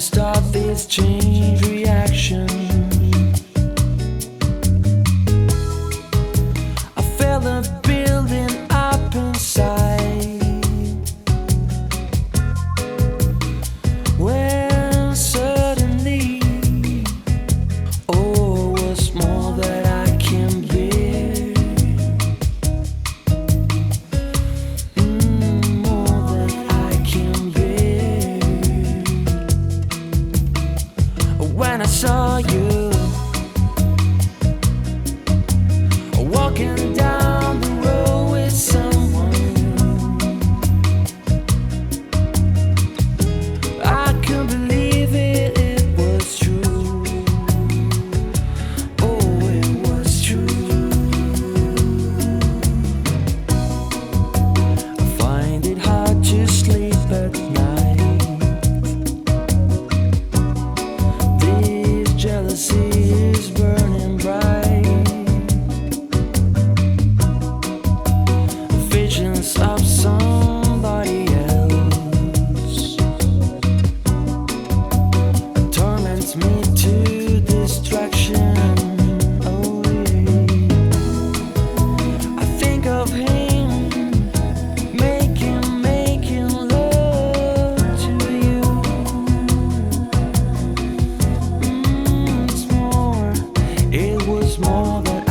start this chain reaction. broken down. much more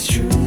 it's true.